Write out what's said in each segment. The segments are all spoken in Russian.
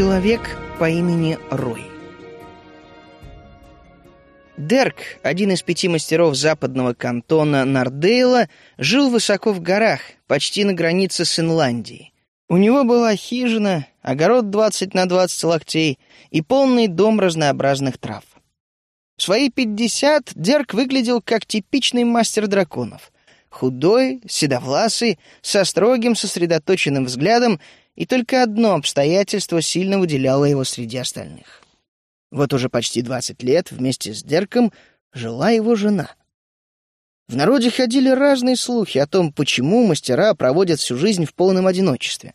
Человек по имени Рой. Дерк, один из пяти мастеров западного кантона Нардейла, жил высоко в горах, почти на границе с Инландией. У него была хижина, огород 20 на 20 локтей и полный дом разнообразных трав. В свои пятьдесят Дерк выглядел как типичный мастер драконов. Худой, седовласый, со строгим сосредоточенным взглядом и только одно обстоятельство сильно выделяло его среди остальных. Вот уже почти двадцать лет вместе с Дерком жила его жена. В народе ходили разные слухи о том, почему мастера проводят всю жизнь в полном одиночестве.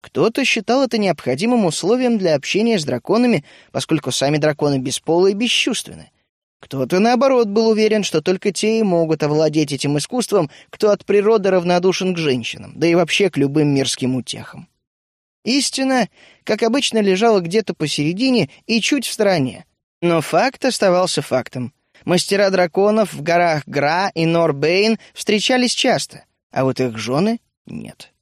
Кто-то считал это необходимым условием для общения с драконами, поскольку сами драконы бесполы и бесчувственны. Кто-то, наоборот, был уверен, что только те и могут овладеть этим искусством, кто от природы равнодушен к женщинам, да и вообще к любым мирским утехам. Истина, как обычно, лежала где-то посередине и чуть в стороне. Но факт оставался фактом. Мастера драконов в горах Гра и Норбейн встречались часто, а вот их жены — нет.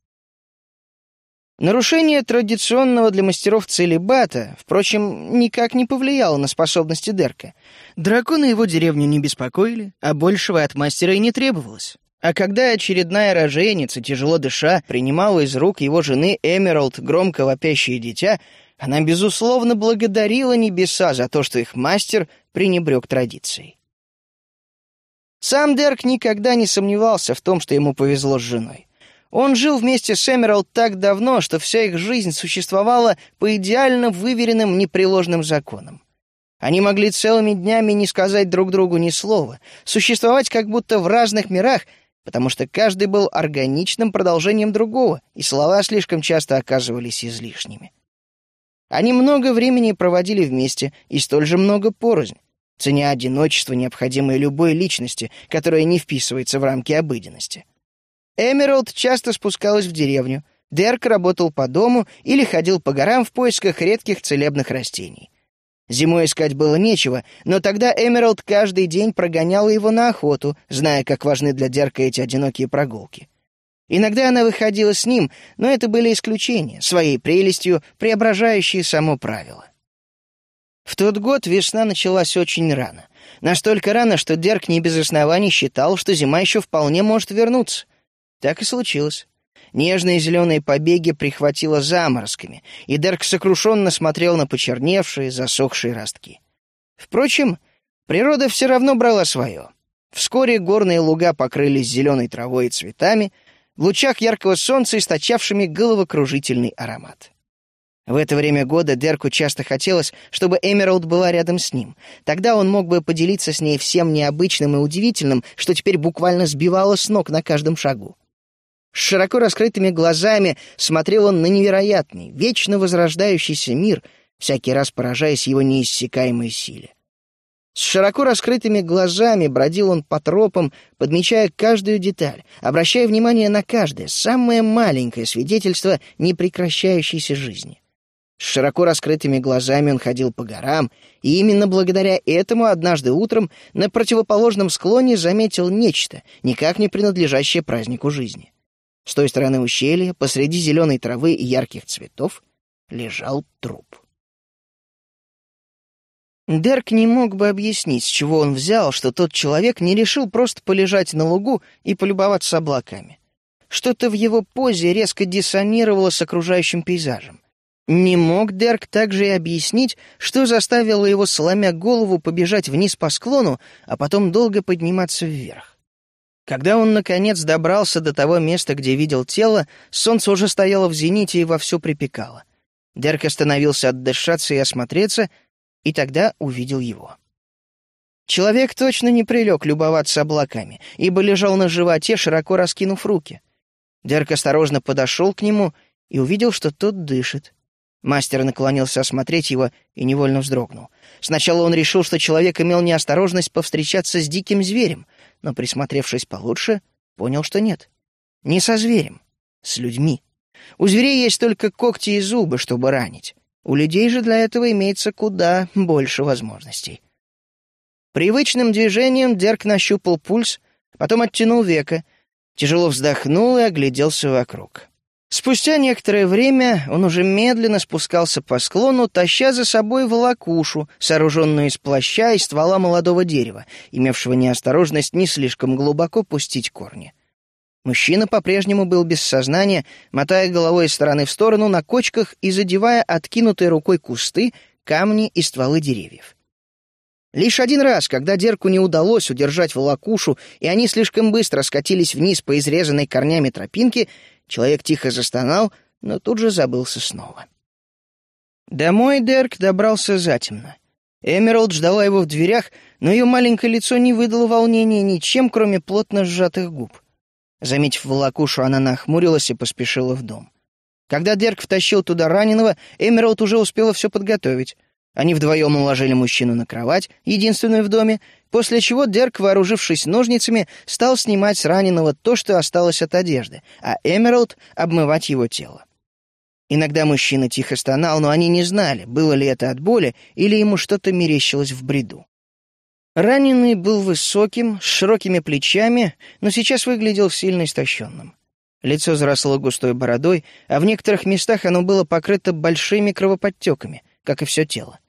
Нарушение традиционного для мастеров целебата, впрочем, никак не повлияло на способности Дерка. Драконы его деревню не беспокоили, а большего от мастера и не требовалось. А когда очередная роженица, тяжело дыша, принимала из рук его жены Эмералд громко вопящее дитя, она, безусловно, благодарила небеса за то, что их мастер пренебрег традицией. Сам Дерк никогда не сомневался в том, что ему повезло с женой. Он жил вместе с Эмералд так давно, что вся их жизнь существовала по идеально выверенным непреложным законам. Они могли целыми днями не сказать друг другу ни слова, существовать как будто в разных мирах потому что каждый был органичным продолжением другого, и слова слишком часто оказывались излишними. Они много времени проводили вместе и столь же много порознь, ценя одиночество, необходимое любой личности, которая не вписывается в рамки обыденности. Эмералд часто спускалась в деревню, Дерк работал по дому или ходил по горам в поисках редких целебных растений. Зимой искать было нечего, но тогда Эмералд каждый день прогоняла его на охоту, зная, как важны для Дерка эти одинокие прогулки. Иногда она выходила с ним, но это были исключения, своей прелестью преображающие само правило. В тот год весна началась очень рано. Настолько рано, что Дерк не без оснований считал, что зима еще вполне может вернуться. Так и случилось. Нежные зеленые побеги прихватило заморозками, и Дерк сокрушенно смотрел на почерневшие, засохшие ростки. Впрочем, природа все равно брала свое. Вскоре горные луга покрылись зеленой травой и цветами, в лучах яркого солнца источавшими головокружительный аромат. В это время года Дерку часто хотелось, чтобы Эмералд была рядом с ним. Тогда он мог бы поделиться с ней всем необычным и удивительным, что теперь буквально сбивало с ног на каждом шагу. С широко раскрытыми глазами смотрел он на невероятный, вечно возрождающийся мир, всякий раз поражаясь его неиссякаемой силе. С широко раскрытыми глазами бродил он по тропам, подмечая каждую деталь, обращая внимание на каждое, самое маленькое свидетельство непрекращающейся жизни. С широко раскрытыми глазами он ходил по горам, и именно благодаря этому однажды утром на противоположном склоне заметил нечто, никак не принадлежащее празднику жизни. С той стороны ущелья, посреди зеленой травы и ярких цветов, лежал труп. Дерк не мог бы объяснить, с чего он взял, что тот человек не решил просто полежать на лугу и полюбоваться облаками. Что-то в его позе резко диссонировало с окружающим пейзажем. Не мог Дерк также и объяснить, что заставило его, сломя голову, побежать вниз по склону, а потом долго подниматься вверх. Когда он, наконец, добрался до того места, где видел тело, солнце уже стояло в зените и вовсю припекало. Дерк остановился отдышаться и осмотреться, и тогда увидел его. Человек точно не прилег любоваться облаками, ибо лежал на животе, широко раскинув руки. Дерк осторожно подошел к нему и увидел, что тот дышит. Мастер наклонился осмотреть его и невольно вздрогнул. Сначала он решил, что человек имел неосторожность повстречаться с диким зверем — но, присмотревшись получше, понял, что нет. Не со зверем, с людьми. У зверей есть только когти и зубы, чтобы ранить. У людей же для этого имеется куда больше возможностей. Привычным движением Дерк нащупал пульс, потом оттянул века, тяжело вздохнул и огляделся вокруг. Спустя некоторое время он уже медленно спускался по склону, таща за собой волокушу, сооруженную из плаща и ствола молодого дерева, имевшего неосторожность не слишком глубоко пустить корни. Мужчина по-прежнему был без сознания, мотая головой из стороны в сторону на кочках и задевая откинутой рукой кусты, камни и стволы деревьев. Лишь один раз, когда Дерку не удалось удержать волокушу, и они слишком быстро скатились вниз по изрезанной корнями тропинке, человек тихо застонал, но тут же забылся снова. Домой Дерк добрался затемно. Эмералд ждала его в дверях, но ее маленькое лицо не выдало волнения ничем, кроме плотно сжатых губ. Заметив волокушу, она нахмурилась и поспешила в дом. Когда Дерк втащил туда раненого, Эмералд уже успела все подготовить. Они вдвоем уложили мужчину на кровать, единственную в доме, после чего Дерк, вооружившись ножницами, стал снимать с раненого то, что осталось от одежды, а Эмералд — обмывать его тело. Иногда мужчина тихо стонал, но они не знали, было ли это от боли или ему что-то мерещилось в бреду. Раненый был высоким, с широкими плечами, но сейчас выглядел сильно истощенным. Лицо заросло густой бородой, а в некоторых местах оно было покрыто большими кровоподтеками, как и все тело.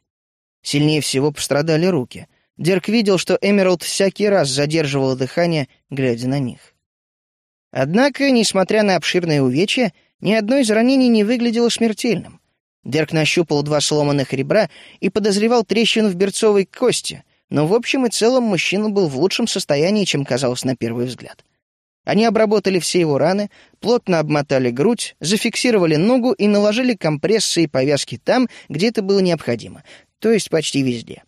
Сильнее всего пострадали руки. Дерк видел, что Эмералд всякий раз задерживала дыхание, глядя на них. Однако, несмотря на обширные увечья, ни одно из ранений не выглядело смертельным. Дерк нащупал два сломанных ребра и подозревал трещину в берцовой кости, но в общем и целом мужчина был в лучшем состоянии, чем казалось на первый взгляд. Они обработали все его раны, плотно обмотали грудь, зафиксировали ногу и наложили компрессы и повязки там, где это было необходимо, то есть почти везде.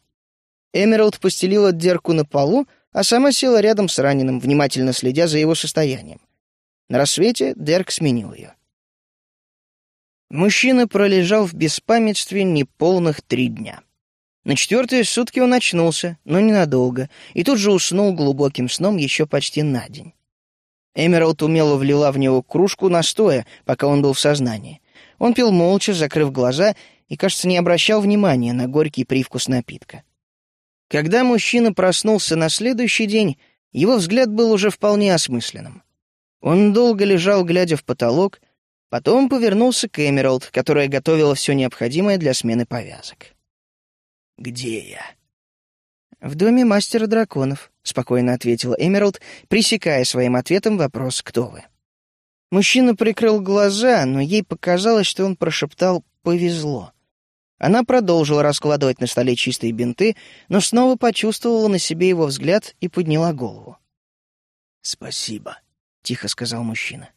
Эмералд постелила Дерку на полу, а сама села рядом с раненым, внимательно следя за его состоянием. На рассвете Дерк сменил ее. Мужчина пролежал в беспамятстве неполных три дня. На четвертые сутки он очнулся, но ненадолго, и тут же уснул глубоким сном еще почти на день. Эмералд умело влила в него кружку настоя, пока он был в сознании. Он пил молча, закрыв глаза, и, кажется, не обращал внимания на горький привкус напитка. Когда мужчина проснулся на следующий день, его взгляд был уже вполне осмысленным. Он долго лежал, глядя в потолок, потом повернулся к Эмералд, которая готовила все необходимое для смены повязок. «Где я?» «В доме мастера драконов», — спокойно ответила Эмералд, пресекая своим ответом вопрос «Кто вы?». Мужчина прикрыл глаза, но ей показалось, что он прошептал «Повезло». Она продолжила раскладывать на столе чистые бинты, но снова почувствовала на себе его взгляд и подняла голову. «Спасибо», — тихо сказал мужчина.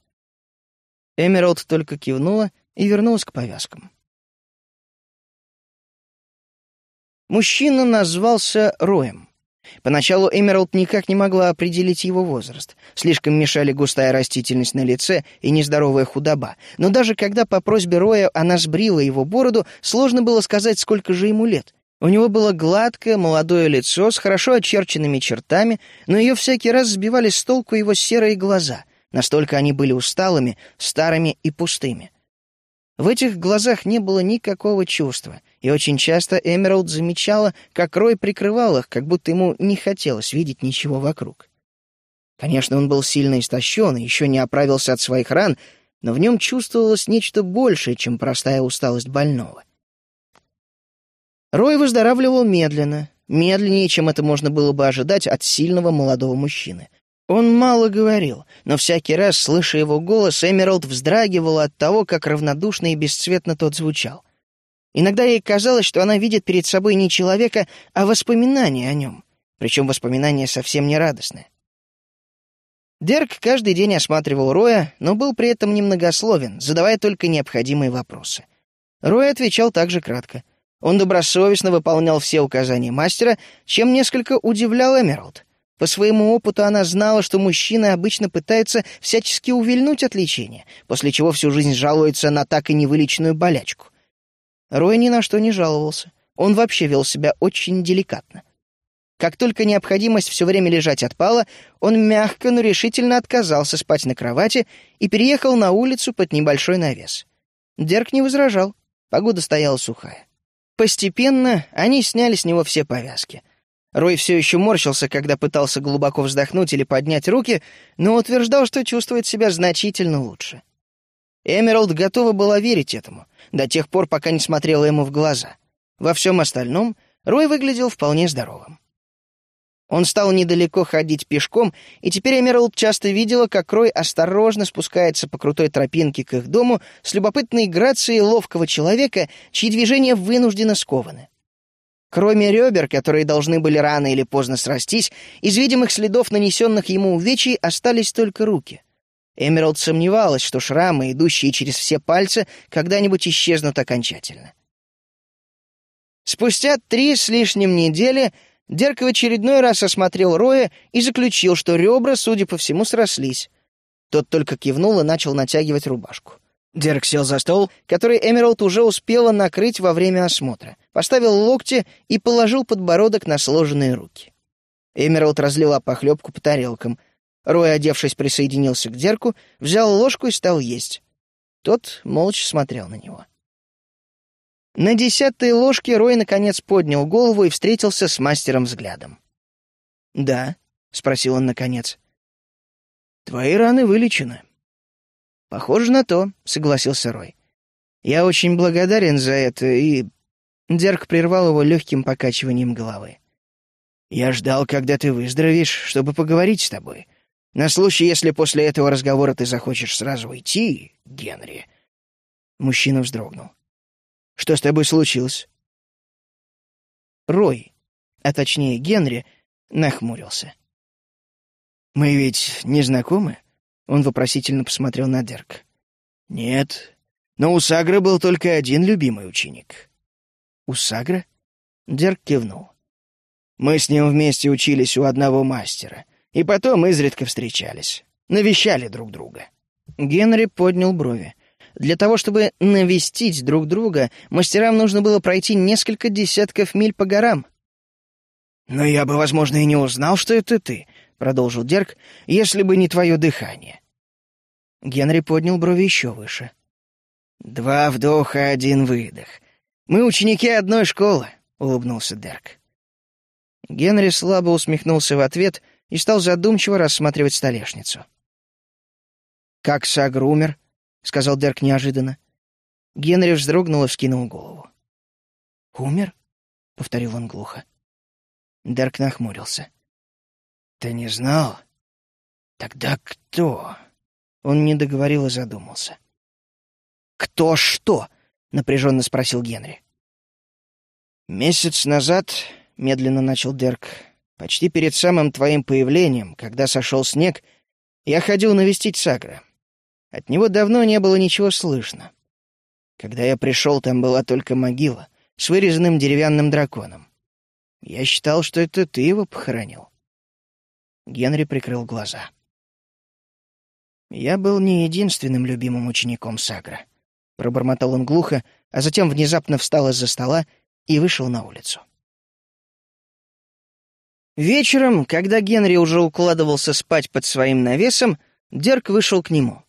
Эмералд только кивнула и вернулась к повязкам. Мужчина назвался Роем. Поначалу Эмералд никак не могла определить его возраст. Слишком мешали густая растительность на лице и нездоровая худоба. Но даже когда по просьбе Роя она сбрила его бороду, сложно было сказать, сколько же ему лет. У него было гладкое, молодое лицо с хорошо очерченными чертами, но ее всякий раз сбивали с толку его серые глаза. Настолько они были усталыми, старыми и пустыми. В этих глазах не было никакого чувства, и очень часто Эмералд замечала, как Рой прикрывал их, как будто ему не хотелось видеть ничего вокруг. Конечно, он был сильно истощен и еще не оправился от своих ран, но в нем чувствовалось нечто большее, чем простая усталость больного. Рой выздоравливал медленно, медленнее, чем это можно было бы ожидать от сильного молодого мужчины. Он мало говорил, но всякий раз, слыша его голос, Эмералд вздрагивала от того, как равнодушно и бесцветно тот звучал. Иногда ей казалось, что она видит перед собой не человека, а воспоминания о нем, причем воспоминания совсем не радостные. Дерк каждый день осматривал Роя, но был при этом немногословен, задавая только необходимые вопросы. Рой отвечал также кратко. Он добросовестно выполнял все указания мастера, чем несколько удивлял Эмералд — по своему опыту она знала, что мужчины обычно пытаются всячески увильнуть от лечения, после чего всю жизнь жалуются на так и невылеченную болячку. Рой ни на что не жаловался. Он вообще вел себя очень деликатно. Как только необходимость все время лежать отпала, он мягко, но решительно отказался спать на кровати и переехал на улицу под небольшой навес. Дерк не возражал, погода стояла сухая. Постепенно они сняли с него все повязки — Рой все еще морщился, когда пытался глубоко вздохнуть или поднять руки, но утверждал, что чувствует себя значительно лучше. Эмералд готова была верить этому, до тех пор, пока не смотрела ему в глаза. Во всем остальном Рой выглядел вполне здоровым. Он стал недалеко ходить пешком, и теперь Эмералд часто видела, как Рой осторожно спускается по крутой тропинке к их дому с любопытной грацией ловкого человека, чьи движения вынуждены скованы. Кроме ребер, которые должны были рано или поздно срастись, из видимых следов, нанесенных ему увечий, остались только руки. Эмералд сомневалась, что шрамы, идущие через все пальцы, когда-нибудь исчезнут окончательно. Спустя три с лишним недели Дерк в очередной раз осмотрел Роя и заключил, что ребра, судя по всему, срослись. Тот только кивнул и начал натягивать рубашку. Дерк сел за стол, который Эмералд уже успела накрыть во время осмотра, поставил локти и положил подбородок на сложенные руки. Эмералд разлила похлебку по тарелкам. Рой, одевшись, присоединился к Дерку, взял ложку и стал есть. Тот молча смотрел на него. На десятой ложке Рой наконец поднял голову и встретился с мастером взглядом. «Да», — спросил он наконец. «Твои раны вылечены». «Похоже на то», — согласился Рой. «Я очень благодарен за это, и...» Дерк прервал его легким покачиванием головы. «Я ждал, когда ты выздоровеешь, чтобы поговорить с тобой. На случай, если после этого разговора ты захочешь сразу уйти, Генри...» Мужчина вздрогнул. Что с тобой случилось?» Рой, а точнее Генри, нахмурился. «Мы ведь не знакомы?» Он вопросительно посмотрел на Дерк. «Нет, но у Сагры был только один любимый ученик». «У Сагры?» Дерк кивнул. «Мы с ним вместе учились у одного мастера, и потом изредка встречались, навещали друг друга». Генри поднял брови. Для того, чтобы навестить друг друга, мастерам нужно было пройти несколько десятков миль по горам. «Но я бы, возможно, и не узнал, что это ты», — продолжил Дерк, — «если бы не твое дыхание». Генри поднял брови еще выше. «Два вдоха, один выдох. Мы ученики одной школы», — улыбнулся Дерк. Генри слабо усмехнулся в ответ и стал задумчиво рассматривать столешницу. «Как Сагр умер?» — сказал Дерк неожиданно. Генри вздрогнул и вскинул голову. «Умер?» — повторил он глухо. Дерк нахмурился. «Ты не знал? Тогда кто?» Он не договорил и задумался. «Кто что?» — напряженно спросил Генри. «Месяц назад», — медленно начал Дерк, — «почти перед самым твоим появлением, когда сошел снег, я ходил навестить Сагра. От него давно не было ничего слышно. Когда я пришел, там была только могила с вырезанным деревянным драконом. Я считал, что это ты его похоронил. Генри прикрыл глаза. Я был не единственным любимым учеником Сагра. Пробормотал он глухо, а затем внезапно встал из-за стола и вышел на улицу. Вечером, когда Генри уже укладывался спать под своим навесом, Дерк вышел к нему.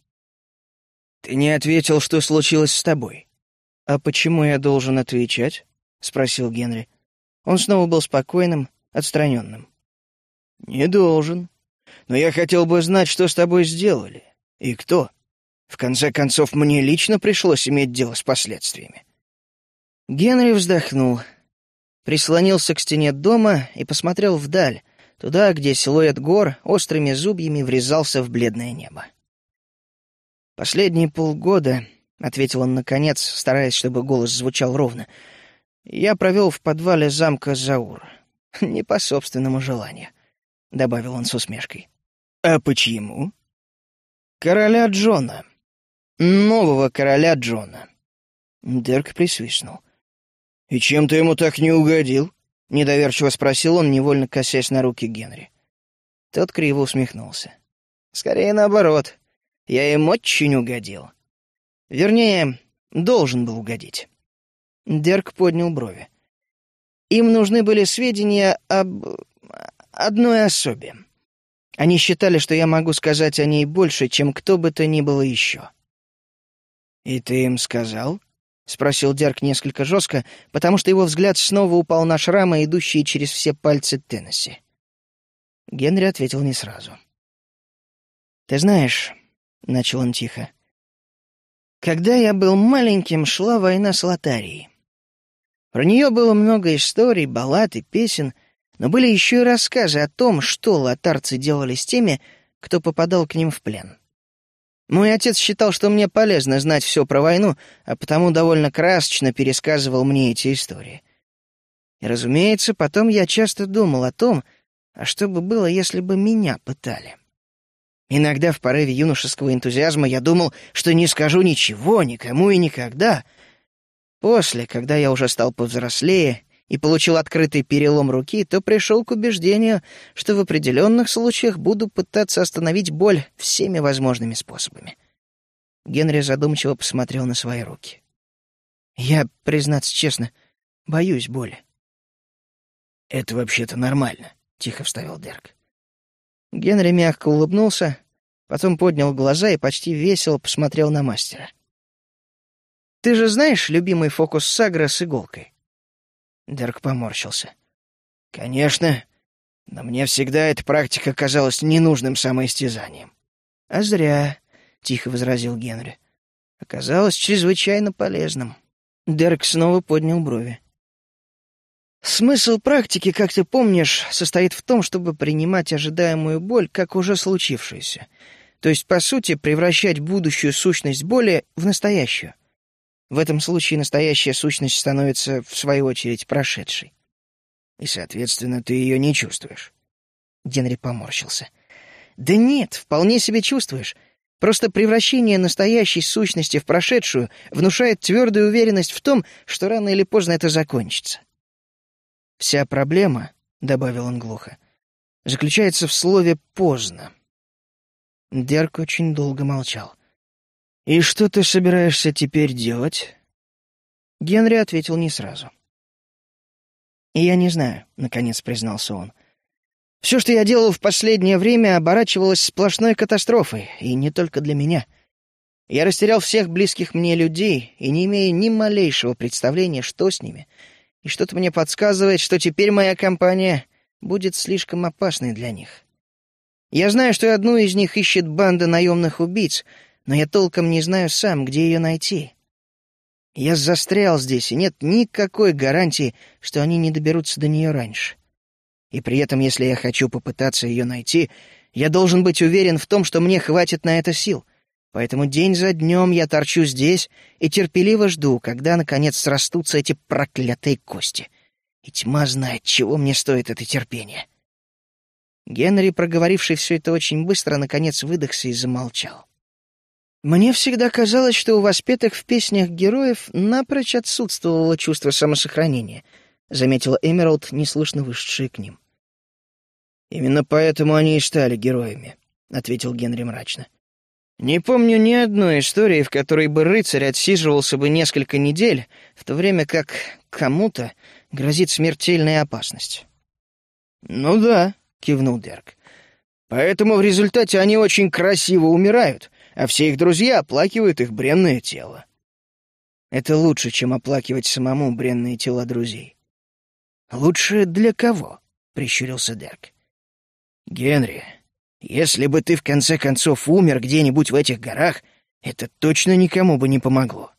«Ты не ответил, что случилось с тобой». «А почему я должен отвечать?» — спросил Генри. Он снова был спокойным, отстраненным. «Не должен. Но я хотел бы знать, что с тобой сделали. И кто. В конце концов, мне лично пришлось иметь дело с последствиями». Генри вздохнул, прислонился к стене дома и посмотрел вдаль, туда, где силуэт гор острыми зубьями врезался в бледное небо. «Последние полгода», — ответил он наконец, стараясь, чтобы голос звучал ровно, — «я провел в подвале замка Заур. Не по собственному желанию», — добавил он с усмешкой. «А почему?» «Короля Джона. Нового короля Джона». Дерк присвистнул. «И чем ты ему так не угодил?» — недоверчиво спросил он, невольно косясь на руки Генри. Тот криво усмехнулся. «Скорее наоборот. Я им очень угодил. Вернее, должен был угодить. Дерк поднял брови. Им нужны были сведения об... одной особе. Они считали, что я могу сказать о ней больше, чем кто бы то ни было еще. «И ты им сказал?» — спросил Дерк несколько жестко, потому что его взгляд снова упал на шрамы, идущие через все пальцы Теннесси. Генри ответил не сразу. «Ты знаешь, — начал он тихо. Когда я был маленьким, шла война с Лотарией. Про нее было много историй, баллад и песен, но были еще и рассказы о том, что лотарцы делали с теми, кто попадал к ним в плен. Мой отец считал, что мне полезно знать все про войну, а потому довольно красочно пересказывал мне эти истории. И, разумеется, потом я часто думал о том, а что бы было, если бы меня пытали. Иногда в порыве юношеского энтузиазма я думал, что не скажу ничего никому и никогда. После, когда я уже стал повзрослее и получил открытый перелом руки, то пришел к убеждению, что в определенных случаях буду пытаться остановить боль всеми возможными способами. Генри задумчиво посмотрел на свои руки. «Я, признаться честно, боюсь боли». «Это вообще-то нормально», — тихо вставил Дерк. Генри мягко улыбнулся, потом поднял глаза и почти весело посмотрел на мастера. «Ты же знаешь любимый фокус Сагра с иголкой?» Дерк поморщился. «Конечно, но мне всегда эта практика казалась ненужным самоистязанием». «А зря», — тихо возразил Генри. «Оказалось чрезвычайно полезным». Дерк снова поднял брови. Смысл практики, как ты помнишь, состоит в том, чтобы принимать ожидаемую боль как уже случившуюся. То есть, по сути, превращать будущую сущность боли в настоящую. В этом случае настоящая сущность становится, в свою очередь, прошедшей. И, соответственно, ты ее не чувствуешь. Генри поморщился. Да нет, вполне себе чувствуешь. Просто превращение настоящей сущности в прошедшую внушает твердую уверенность в том, что рано или поздно это закончится. «Вся проблема», — добавил он глухо, — «заключается в слове «поздно». Дерк очень долго молчал. «И что ты собираешься теперь делать?» Генри ответил не сразу. «Я не знаю», — наконец признался он. «Все, что я делал в последнее время, оборачивалось сплошной катастрофой, и не только для меня. Я растерял всех близких мне людей и не имею ни малейшего представления, что с ними — и что-то мне подсказывает, что теперь моя компания будет слишком опасной для них. Я знаю, что одну из них ищет банда наемных убийц, но я толком не знаю сам, где ее найти. Я застрял здесь, и нет никакой гарантии, что они не доберутся до нее раньше. И при этом, если я хочу попытаться ее найти, я должен быть уверен в том, что мне хватит на это сил — Поэтому день за днем я торчу здесь и терпеливо жду, когда, наконец, срастутся эти проклятые кости. И тьма знает, чего мне стоит это терпение. Генри, проговоривший все это очень быстро, наконец выдохся и замолчал. Мне всегда казалось, что у воспетых в песнях героев напрочь отсутствовало чувство самосохранения, заметила Эмералд, неслышно вышедшая к ним. «Именно поэтому они и стали героями», — ответил Генри мрачно. Не помню ни одной истории, в которой бы рыцарь отсиживался бы несколько недель, в то время как кому-то грозит смертельная опасность. «Ну да», — кивнул Дерк. «Поэтому в результате они очень красиво умирают, а все их друзья оплакивают их бренное тело». «Это лучше, чем оплакивать самому бренные тела друзей». «Лучше для кого?» — прищурился Дерк. «Генри, если бы ты в конце концов умер где-нибудь в этих горах, это точно никому бы не помогло.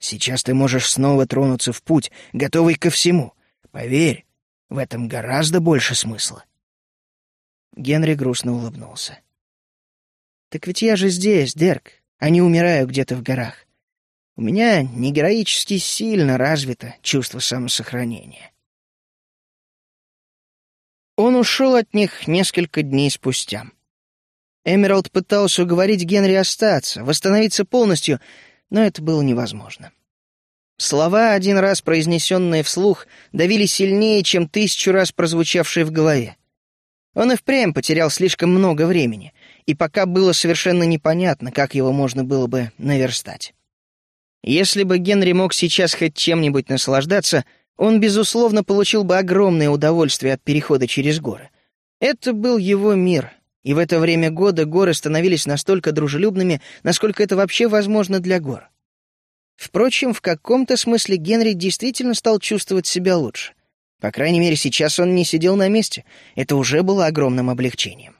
Сейчас ты можешь снова тронуться в путь, готовый ко всему. Поверь, в этом гораздо больше смысла. Генри грустно улыбнулся. «Так ведь я же здесь, Дерк, а не умираю где-то в горах. У меня не героически сильно развито чувство самосохранения. Он ушел от них несколько дней спустя. Эмералд пытался уговорить Генри остаться, восстановиться полностью, но это было невозможно. Слова, один раз произнесенные вслух, давили сильнее, чем тысячу раз прозвучавшие в голове. Он и впрямь потерял слишком много времени, и пока было совершенно непонятно, как его можно было бы наверстать. Если бы Генри мог сейчас хоть чем-нибудь наслаждаться — он, безусловно, получил бы огромное удовольствие от перехода через горы. Это был его мир, и в это время года горы становились настолько дружелюбными, насколько это вообще возможно для гор. Впрочем, в каком-то смысле Генри действительно стал чувствовать себя лучше. По крайней мере, сейчас он не сидел на месте. Это уже было огромным облегчением.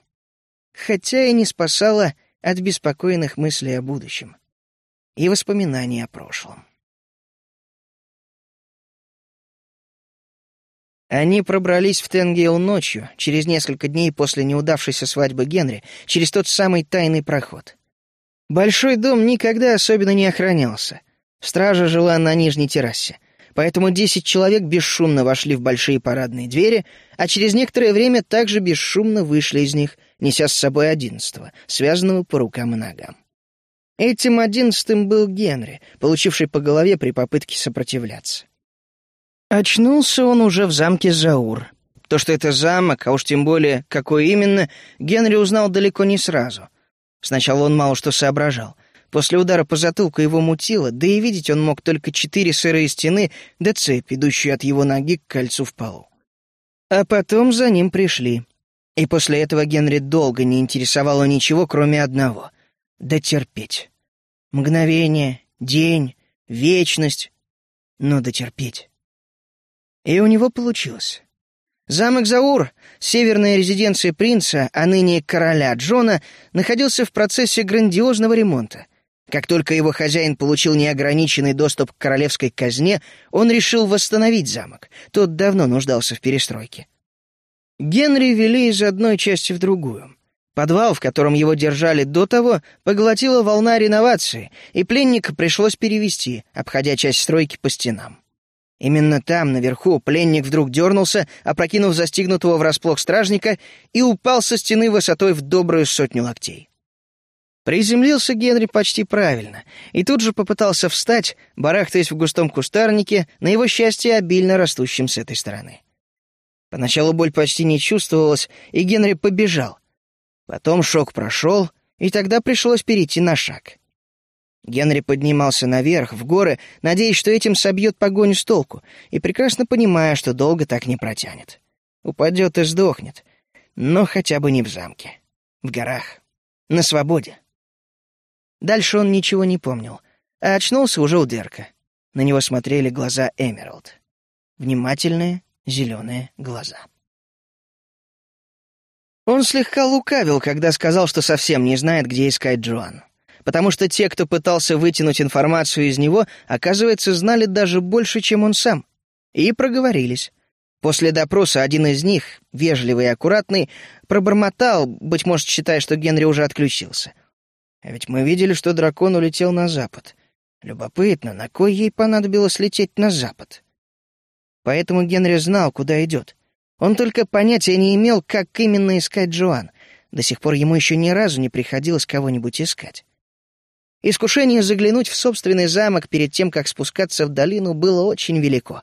Хотя и не спасало от беспокойных мыслей о будущем. и воспоминания о прошлом. Они пробрались в Тенгейл ночью, через несколько дней после неудавшейся свадьбы Генри, через тот самый тайный проход. Большой дом никогда особенно не охранялся. Стража жила на нижней террасе. Поэтому десять человек бесшумно вошли в большие парадные двери, а через некоторое время также бесшумно вышли из них, неся с собой одиннадцатого, связанного по рукам и ногам. Этим одиннадцатым был Генри, получивший по голове при попытке сопротивляться. Очнулся он уже в замке Заур. То, что это замок, а уж тем более, какой именно, Генри узнал далеко не сразу. Сначала он мало что соображал. После удара по затылку его мутило, да и видеть он мог только четыре сырые стены да цепь, идущую от его ноги к кольцу в полу. А потом за ним пришли. И после этого Генри долго не интересовало ничего, кроме одного — дотерпеть. Мгновение, день, вечность, но дотерпеть. И у него получилось. Замок Заур, северная резиденция принца, а ныне короля Джона, находился в процессе грандиозного ремонта. Как только его хозяин получил неограниченный доступ к королевской казне, он решил восстановить замок. Тот давно нуждался в перестройке. Генри вели из одной части в другую. Подвал, в котором его держали до того, поглотила волна реновации, и пленника пришлось перевести, обходя часть стройки по стенам. Именно там, наверху, пленник вдруг дернулся, опрокинув застигнутого врасплох стражника, и упал со стены высотой в добрую сотню локтей. Приземлился Генри почти правильно, и тут же попытался встать, барахтаясь в густом кустарнике, на его счастье обильно растущем с этой стороны. Поначалу боль почти не чувствовалась, и Генри побежал. Потом шок прошел, и тогда пришлось перейти на шаг. Генри поднимался наверх, в горы, надеясь, что этим собьет погоню с толку, и прекрасно понимая, что долго так не протянет. Упадет и сдохнет. Но хотя бы не в замке. В горах. На свободе. Дальше он ничего не помнил, а очнулся уже у Дерка. На него смотрели глаза Эмералд. Внимательные, зеленые глаза. Он слегка лукавил, когда сказал, что совсем не знает, где искать Джоан потому что те, кто пытался вытянуть информацию из него, оказывается, знали даже больше, чем он сам. И проговорились. После допроса один из них, вежливый и аккуратный, пробормотал, быть может, считая, что Генри уже отключился. А ведь мы видели, что дракон улетел на запад. Любопытно, на кой ей понадобилось лететь на запад? Поэтому Генри знал, куда идет. Он только понятия не имел, как именно искать Джоан. До сих пор ему еще ни разу не приходилось кого-нибудь искать. Искушение заглянуть в собственный замок перед тем, как спускаться в долину, было очень велико.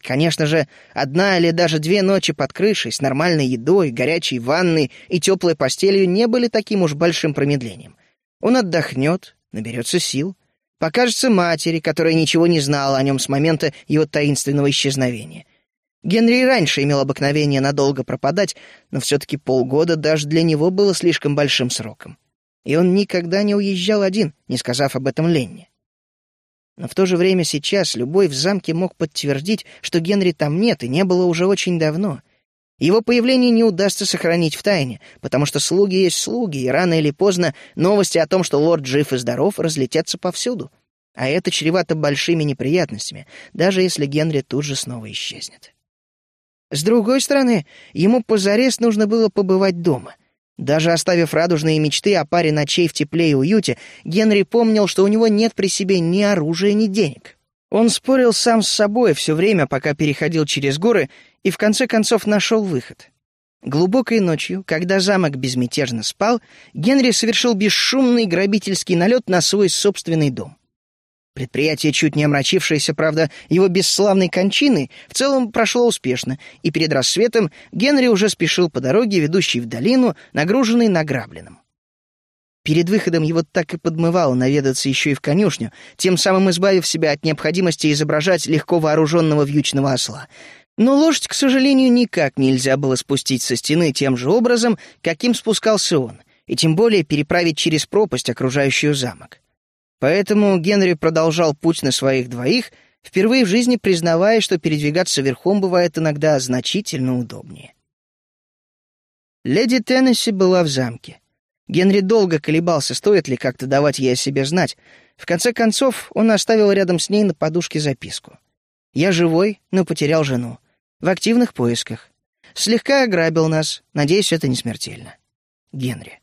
Конечно же, одна или даже две ночи под крышей с нормальной едой, горячей ванной и теплой постелью не были таким уж большим промедлением. Он отдохнет, наберется сил, покажется матери, которая ничего не знала о нем с момента его таинственного исчезновения. Генри раньше имел обыкновение надолго пропадать, но все-таки полгода даже для него было слишком большим сроком и он никогда не уезжал один, не сказав об этом Ленне. Но в то же время сейчас любой в замке мог подтвердить, что Генри там нет и не было уже очень давно. Его появление не удастся сохранить в тайне, потому что слуги есть слуги, и рано или поздно новости о том, что лорд жив и здоров, разлетятся повсюду. А это чревато большими неприятностями, даже если Генри тут же снова исчезнет. С другой стороны, ему позарез нужно было побывать дома — даже оставив радужные мечты о паре ночей в тепле и уюте, Генри помнил, что у него нет при себе ни оружия, ни денег. Он спорил сам с собой все время, пока переходил через горы, и в конце концов нашел выход. Глубокой ночью, когда замок безмятежно спал, Генри совершил бесшумный грабительский налет на свой собственный дом. Предприятие, чуть не омрачившееся, правда, его бесславной кончиной, в целом прошло успешно, и перед рассветом Генри уже спешил по дороге, ведущей в долину, нагруженный награбленным. Перед выходом его так и подмывало наведаться еще и в конюшню, тем самым избавив себя от необходимости изображать легко вооруженного вьючного осла. Но лошадь, к сожалению, никак нельзя было спустить со стены тем же образом, каким спускался он, и тем более переправить через пропасть, окружающую замок. Поэтому Генри продолжал путь на своих двоих, впервые в жизни признавая, что передвигаться верхом бывает иногда значительно удобнее. Леди Теннесси была в замке. Генри долго колебался, стоит ли как-то давать ей о себе знать. В конце концов, он оставил рядом с ней на подушке записку. «Я живой, но потерял жену. В активных поисках. Слегка ограбил нас. Надеюсь, это не смертельно. Генри».